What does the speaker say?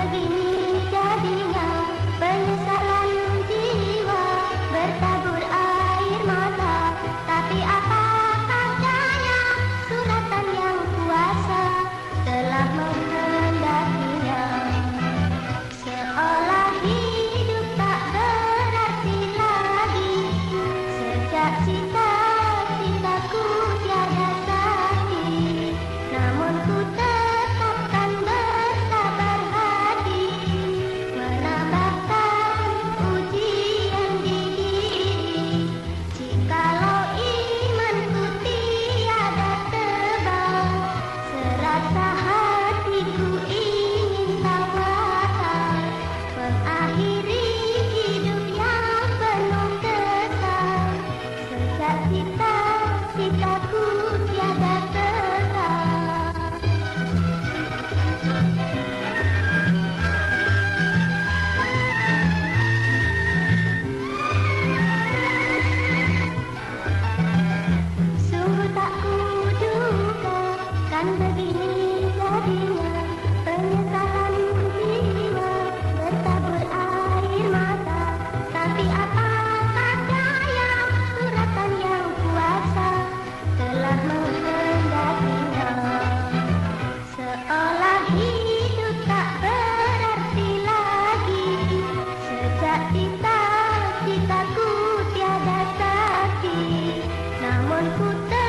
Thank you. aku the